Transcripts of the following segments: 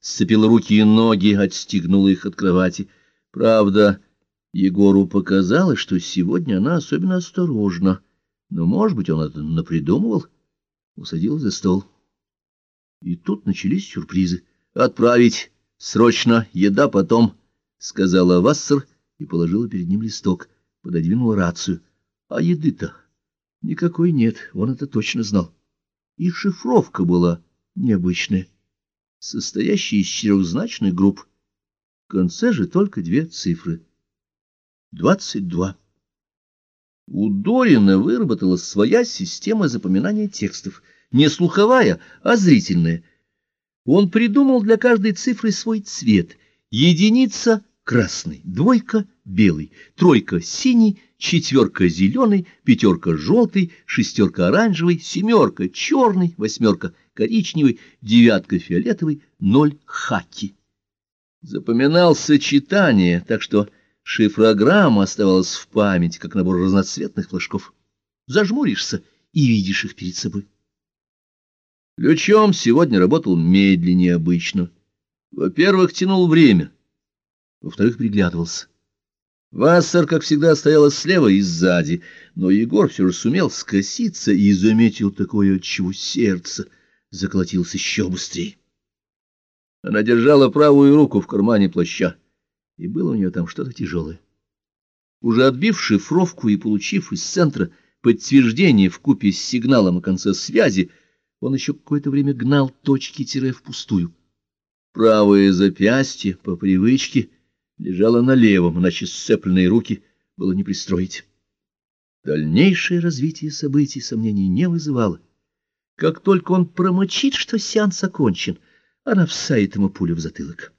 сцепила руки и ноги, отстегнула их от кровати. Правда, Егору показалось, что сегодня она особенно осторожна, но, может быть, он это напридумывал. Усадил за стол. И тут начались сюрпризы. «Отправить! Срочно! Еда потом!» — сказала Вассер и положила перед ним листок. Пододвинула рацию. А еды-то никакой нет, он это точно знал. И шифровка была необычная, состоящая из четырехзначных групп. В конце же только две цифры. Двадцать два. У Дорина выработалась своя система запоминания текстов, не слуховая, а зрительная. Он придумал для каждой цифры свой цвет. Единица — красный, двойка — белый, тройка — синий, четверка — зеленый, пятерка — желтый, шестерка — оранжевый, семерка — черный, восьмерка — коричневый, девятка — фиолетовый, ноль — хаки. Запоминал сочетание, так что шифрограмма оставалась в памяти, как набор разноцветных флажков. Зажмуришься и видишь их перед собой. Ключом сегодня работал медленнее обычно. Во-первых, тянул время. Во-вторых, приглядывался. Вассер, как всегда, стояла слева и сзади, но Егор все же сумел скоситься и заметил такое, от чего сердце заколотилось еще быстрее. Она держала правую руку в кармане плаща, и было у нее там что-то тяжелое. Уже отбив шифровку и получив из центра подтверждение в купе с сигналом о конце связи, он еще какое-то время гнал точки тире впустую. Правое запястье, по привычке, лежало на левом, иначе сцепленные руки было не пристроить. Дальнейшее развитие событий сомнений не вызывало. Как только он промочит, что сеанс окончен, она всает ему пулю в затылок.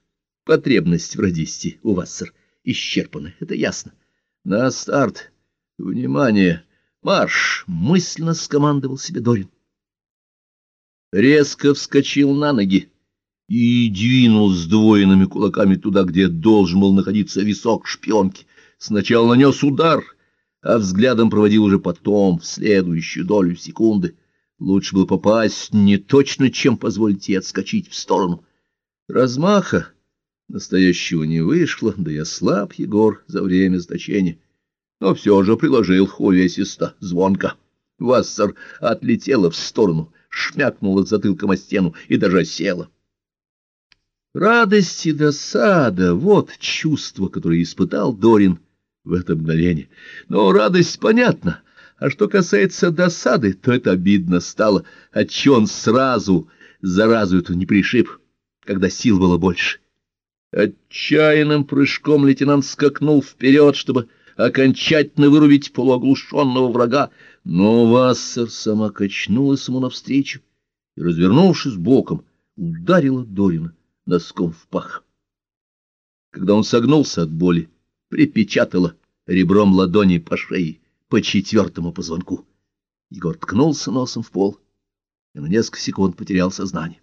Потребность в радисте у вас, сэр, исчерпана, это ясно. На старт! Внимание! Марш! — мысленно скомандовал себе Дорин. Резко вскочил на ноги и двинул сдвоенными кулаками туда, где должен был находиться висок шпионки. Сначала нанес удар, а взглядом проводил уже потом, в следующую долю секунды. Лучше было попасть не точно, чем позволить ей отскочить в сторону. Размаха настоящего не вышло, да я слаб, Егор, за время значения. Но все же приложил увесисто, звонко. Вассер отлетела в сторону, шмякнула затылком о стену и даже села. Радость и досада — вот чувство, которое испытал Дорин в это мгновение. Но радость понятна, а что касается досады, то это обидно стало, отчего он сразу заразу эту не пришиб, когда сил было больше. Отчаянным прыжком лейтенант скакнул вперед, чтобы окончательно вырубить полуоглушенного врага, но Вассер сама качнулась ему навстречу и, развернувшись боком, ударила Дорина носком в пах. Когда он согнулся от боли, припечатала ребром ладони по шее, по четвертому позвонку. Егор ткнулся носом в пол и на несколько секунд потерял сознание.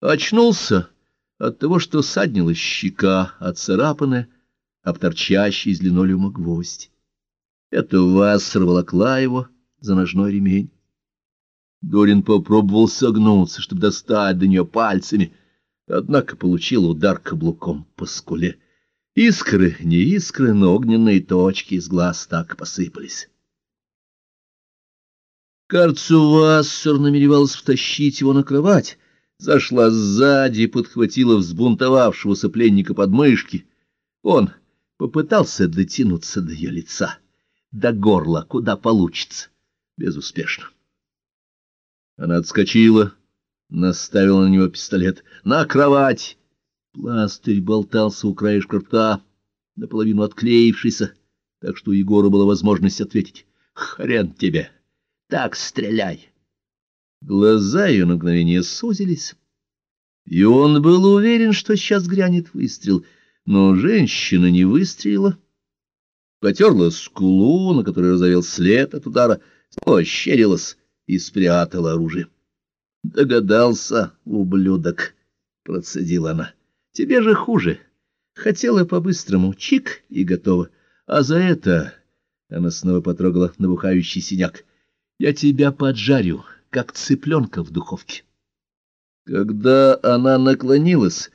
Очнулся от того, что саднилась щека, отцарапанная, обторчащая из линолеума гвоздь. Это вас волокла его за ножной ремень. Дорин попробовал согнуться, чтобы достать до нее пальцами, однако получил удар каблуком по скуле. Искры, не искры, но огненные точки из глаз так посыпались. Кажется, Вассер намеревалась втащить его на кровать, зашла сзади, подхватила взбунтовавшегося пленника под мышки. Он попытался дотянуться до ее лица, до горла, куда получится, безуспешно. Она отскочила, наставила на него пистолет. «На кровать!» Пластырь болтался у краешка рта, наполовину отклеившийся, так что у Егора была возможность ответить. «Хрен тебе! Так стреляй!» Глаза ее на мгновение сузились, и он был уверен, что сейчас грянет выстрел, но женщина не выстрелила. Потерла скулу, на которой разовел след от удара, ощерилась и спрятала оружие. Догадался, ублюдок, процедила она. Тебе же хуже. Хотела по-быстрому, чик и готово. А за это она снова потрогала набухающий синяк. Я тебя поджарю, как цыпленка в духовке. Когда она наклонилась